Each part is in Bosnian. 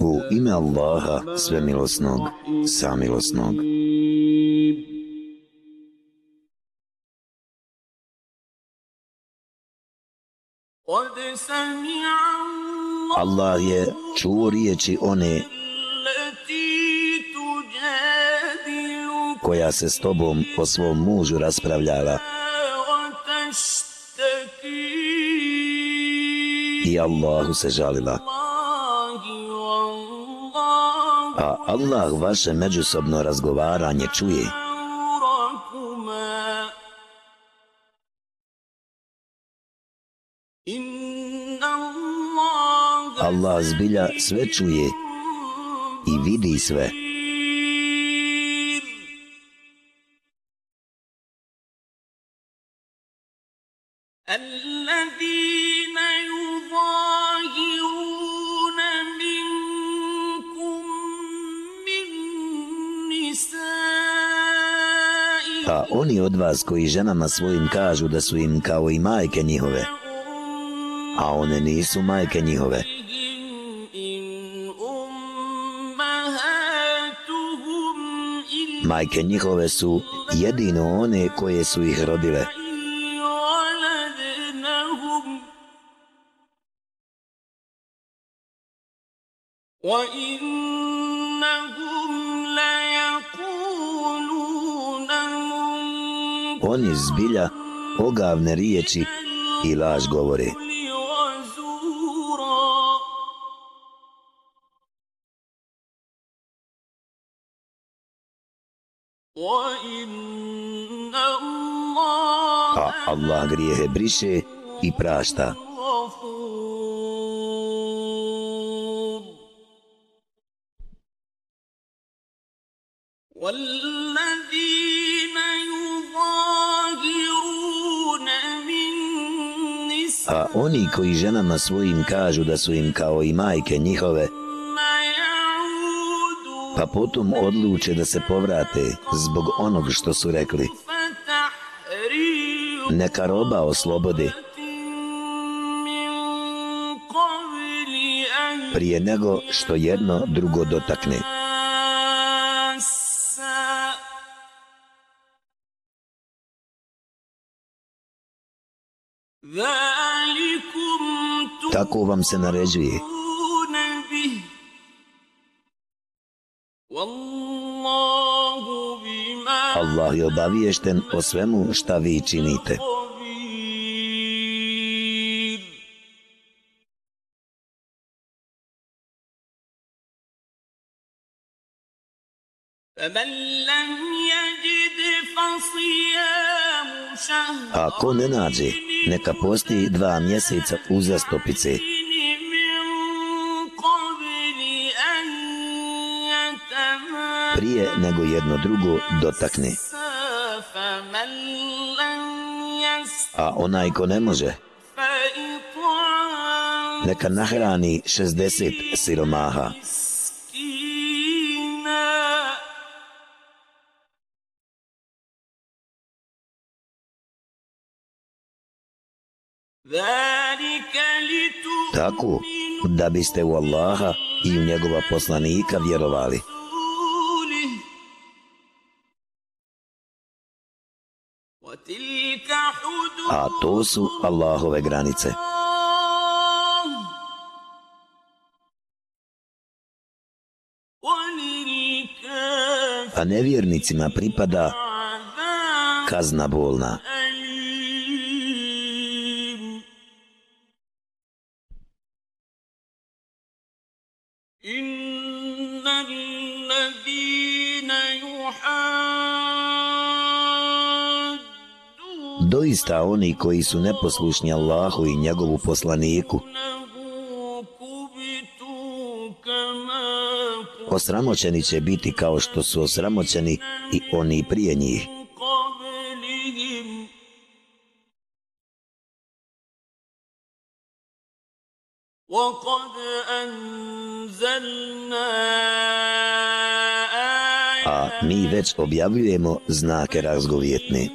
U ime Allaha, svemilosnog, samilosnog. Allah je čuo riječi one koja se s tobom po svom mužu raspravljala. I Allahu se žalila. A Allah vaše međusobno razgovaranje čuje. Allah zbilja sve čuje i vidi sve. Oni od vas koji ženama svojim kažu da su im kao i majke njihove, a one nisu majke njihove. Majke njihove su jedino one koje su ih rodile. Oni zbilja ogavne riječi i laž govore. A Allah grijehe briše i prašta. A oni koji ženama svojim kažu da su im kao i majke njihove, pa potom odluče da se povrate zbog onog što su rekli. Neka roba oslobode prije nego što jedno drugo dotakne. Tako vam se naređuje. Allah je obaviješten o svemu šta vi činite. Ako ne nađe, neka posti dva mjeseca uzastopice. Prije nego jedno drugo dotakne. A onaj ko ne može, neka nahrani 60 siromaha. Tako, da biste u Allaha i u njegova poslanika vjerovali. A to su Allahove granice. A nevjernicima pripada kazna bolna. Doista oni koji su neposlušni Allahu i njegovu poslaniku osramoćeni će biti kao što su osramoćeni i oni prije njih. A mi već objavljujemo znake razgovjetne.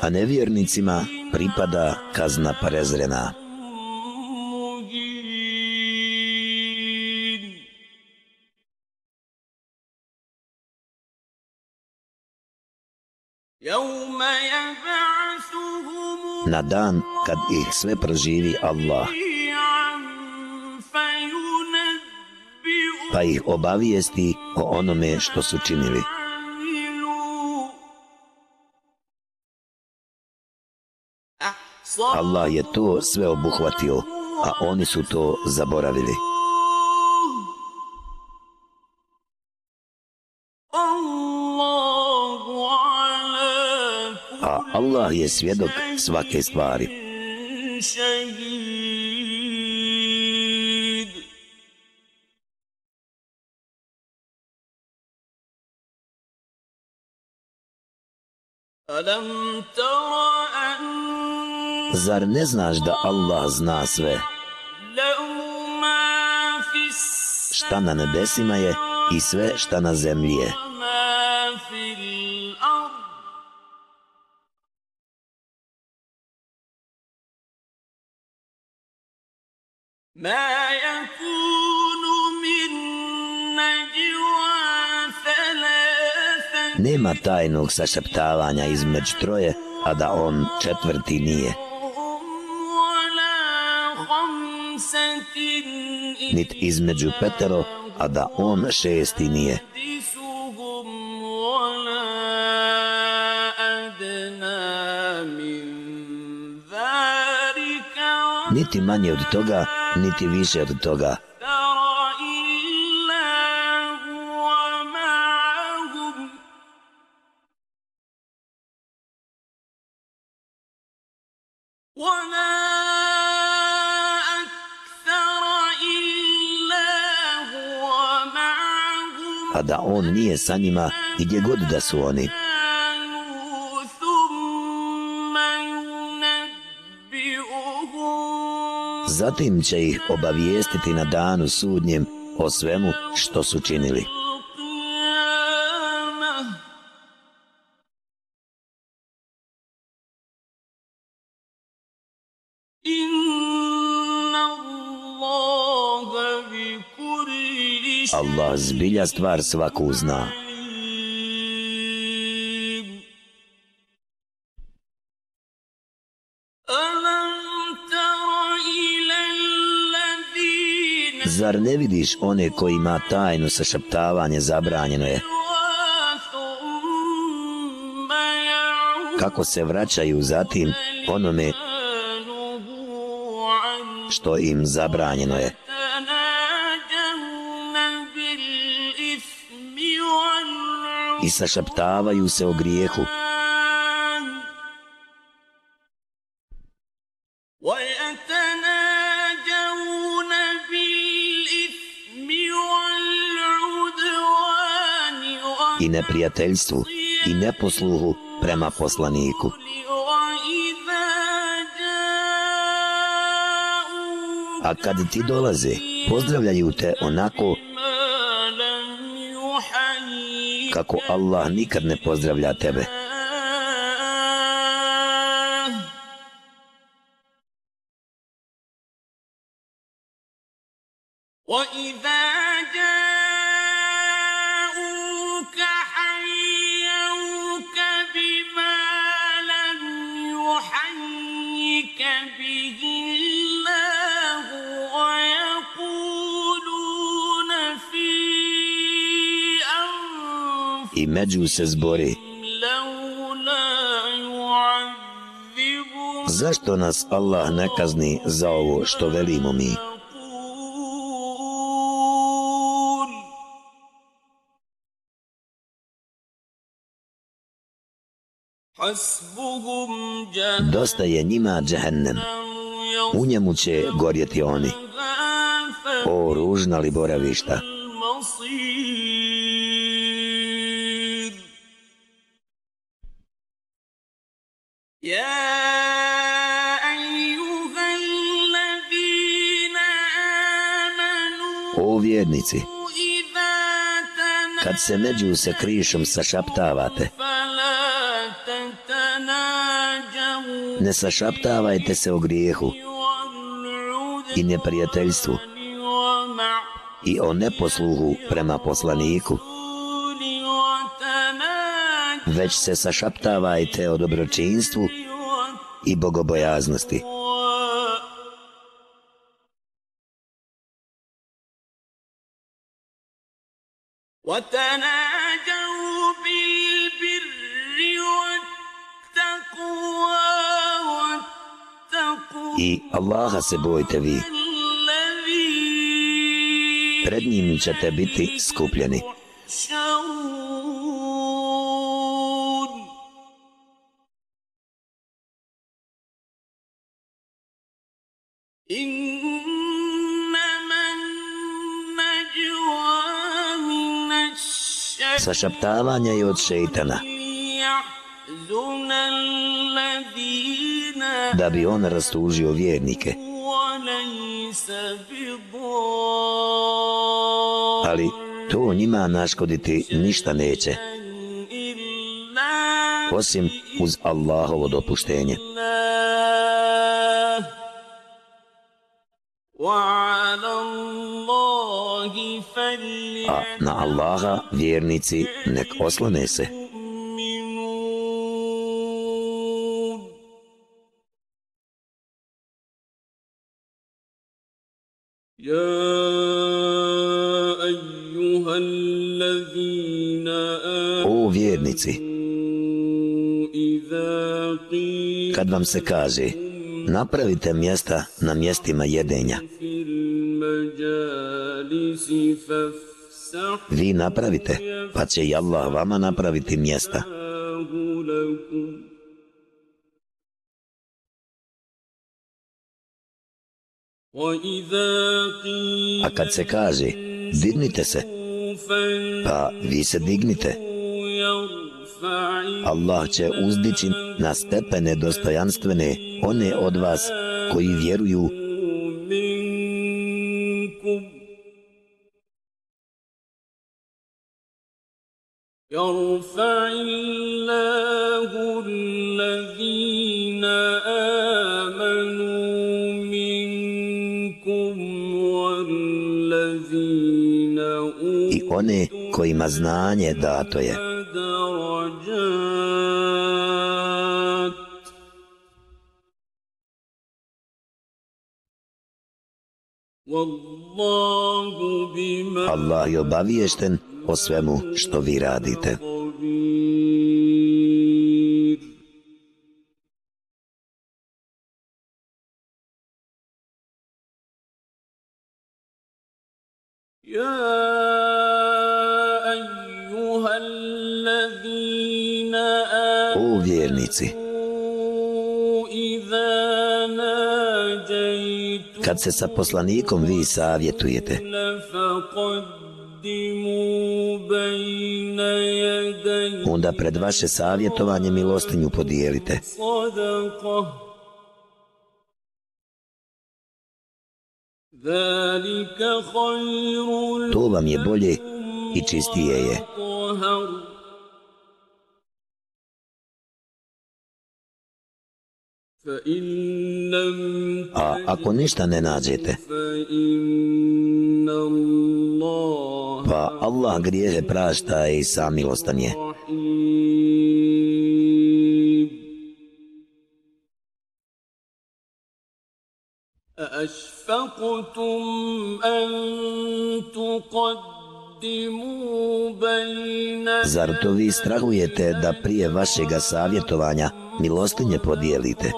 A nevjernicima pripada kazna prezrena. Na dan kad ih sve proživi Allah, pa ih obavijesti o onome što su činili. Allah je to sve obuhvatio, a oni su to zaboravili. A Allah je svjedok svake stvari. Zar ne znaš da Allah zna sve? Šta na nebesima je i sve šta na zemlji je. Nema tajnog sašaptavanja između troje, a da on četvrti nije. nit između petero, a da on šesti nije. Niti manje od toga, niti više od toga. A da on nije sa njima gdje god da su oni. Zatim će ih obavijestiti na danu sudnjem o svemu što su činili. Allah zbilja stvar svaku zna. Zar ne vidiš one kojima tajno sašaptavanje zabranjeno je? Kako se vraćaju zatim onome što im zabranjeno je? I sašaptavaju se o grijehu. I neprijateljstvu i neposluhu prema poslaniku. A kad ti dolaze, pozdravljaju te onako kako Allah nikad ne pozdravlja tebe. وَإِنْ među se zbori. Zašto nas Allah ne kazni za ovo što velimo mi? Dosta je njima džehennem. U njemu će gorjeti oni. O, ružna li boravišta. Vjernici, kad se među se krišom sašaptavate, Ne sašaptavajte se o grijehu i neprijateljstvu i o neposluhu prema poslaniku, već se sašaptavajte o dobročinstvu i bogobojaznosti. I Allaha se bojte vi. Pred njim ćete biti skupljeni. Sašaptavanja je od šeitana. Da bi on rastužio vjernike. Ali to njima naškoditi ništa neće. Osim uz Allahovo dopuštenje. A na Allaha vjernici nek oslone se. O vjernici, kad vam se kaže, napravite mjesta na mjestima jedenja. Vi napravite, pa će i Allah vama napraviti mjesta. A kad se kaže, dignite se, pa vi se dignite. Allah će uzdići na stepene dostojanstvene one od vas koji vjeruju يرفع الله الذين آمنوا منكم والذين I one kojima znanje dato je. Allah je obaviješten o svemu što vi radite. O vjernici, kad se sa poslanikom vi savjetujete, onda pred vaše savjetovanje milostinju podijelite. To vam je bolje i čistije je. A ako ništa ne nađete, Allah grijehe prašta i sam milostan je. Zar to vi strahujete da prije vašega savjetovanja milostinje podijelite?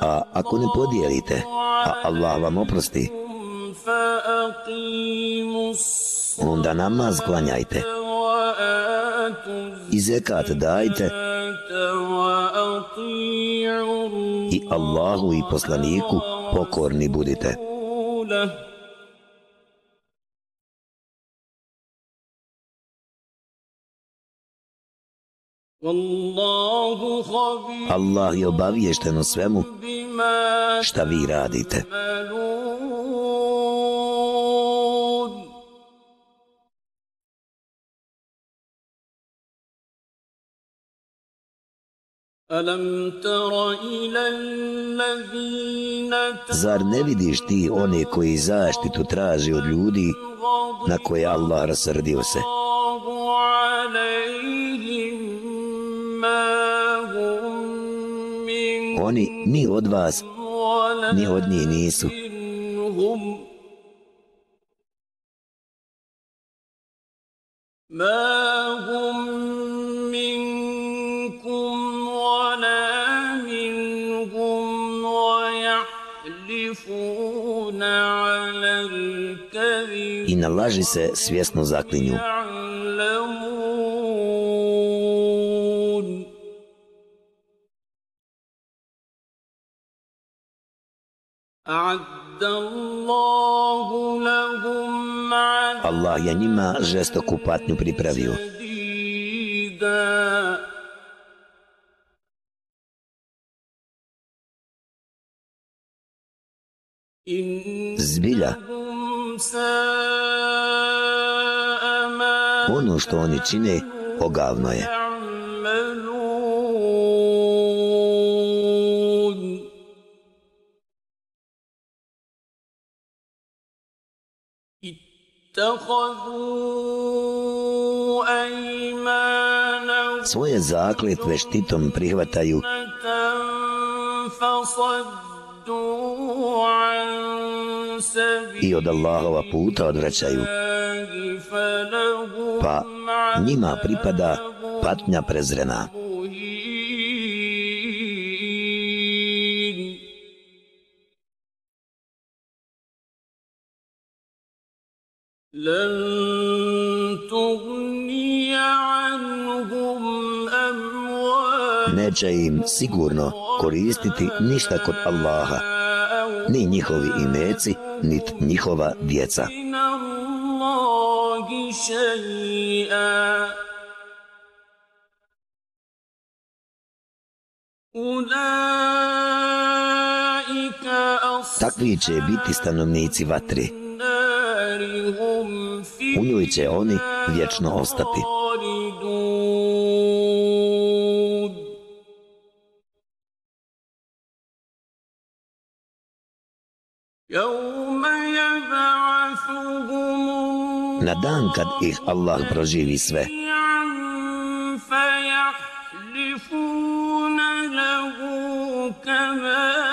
A ako ne podijelite, a Allah vam oprosti, onda namaz klanjajte i zekat dajte i Allahu i poslaniku pokorni budite. Allah je obaviješten o svemu šta vi radite. Zar ne vidiš ti one koji zaštitu traži od ljudi na koje Allah rasrdio se? Oni ni od vas, ni od njih nisu. I na laži se svjesno zaklinju. Allah je njima žestoku patnju pripravio. Zbilja, ono što oni čine, ogavno je. Svoje zakletve štitom prihvataju i od Allahova puta odvraćaju. Pa njima pripada patnja prezrena. Neće im sigurno koristiti ništa kod Allaha ni njihovi imeci, nit njihova djeca. Takvi će biti stanovnici vatri. U njoj će oni vječno ostati. Na dan kad ih Allah proživi sve,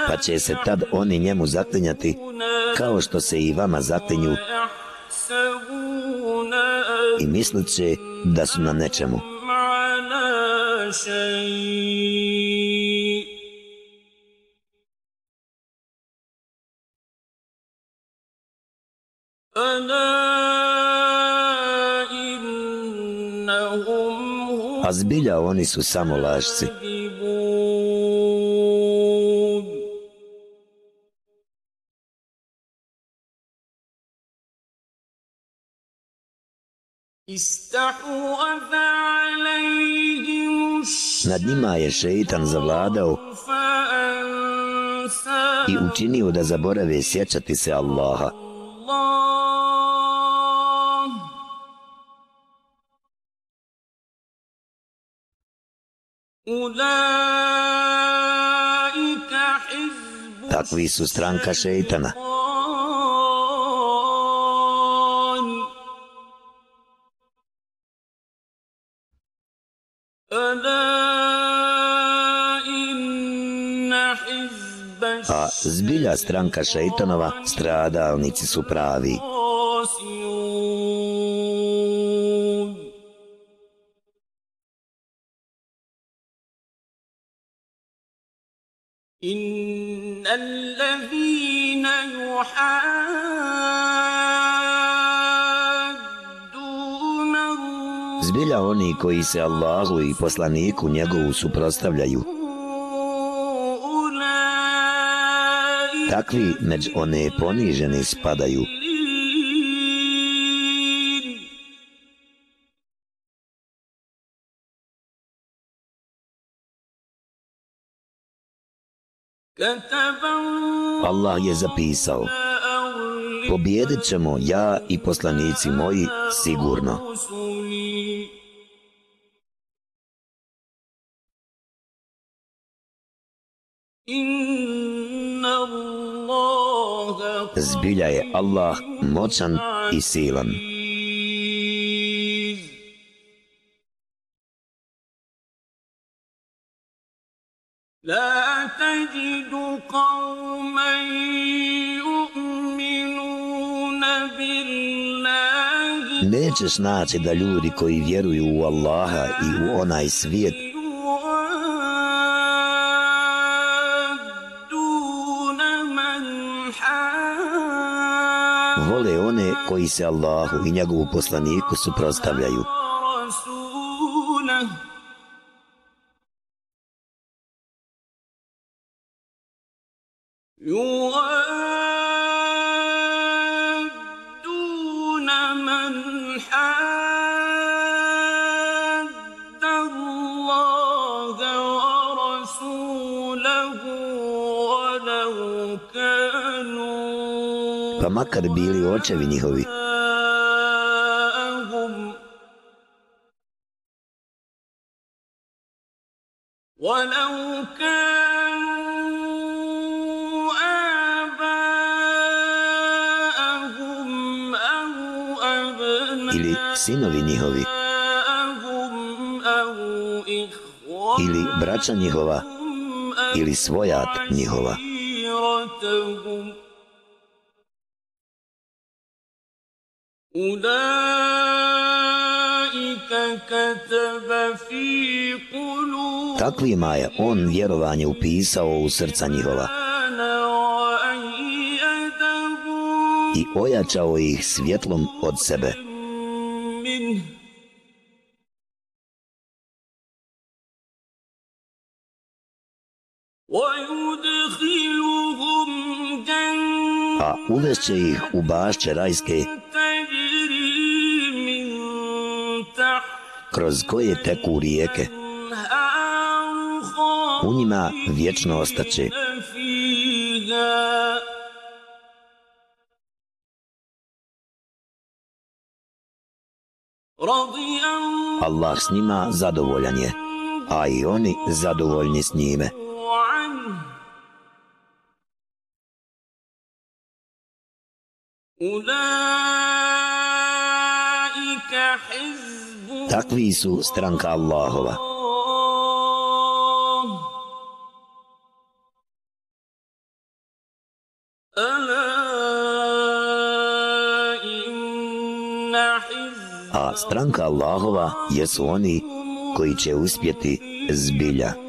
pa će se tad oni njemu zaklinjati kao što se i vama zaklinju i mislit će da su na nečemu. A zbilja oni su samo lažci. Nad njima je šeitan zavladao i učinio da zaborave sjećati se Allaha. Takvi su stranka šeitana. Zbilja stranka šeitanova stradalnici su pravi. Zbilja oni koji se Allahu i poslaniku njegovu suprostavljaju. takvi među one ponižene spadaju. Allah je zapisao, pobjedit ćemo ja i poslanici moji sigurno. Inna Zbilja je Allah moćan i silan. لا تجد قوما يؤمنون بالله Nećeš naći da ljudi koji vjeruju u Allaha i u onaj svijet vole one koji se Allahu i njegovu poslaniku suprostavljaju. كانوا makar bili očevi njihovi. Ili sinovi njihovi. Ili braća njihova. Ili svojat njihova. Takvima je on vjerovanje upisao u srca njihova i ojačao ih svjetlom od sebe. A uvešće ih u bašće rajske kroz koje teku rijeke. U njima vječno ostaće. Allah s njima zadovoljan je, a i oni zadovoljni s njime. Takvi su stranka Allahova. A stranka Allahova jesu oni koji će uspjeti zbilja.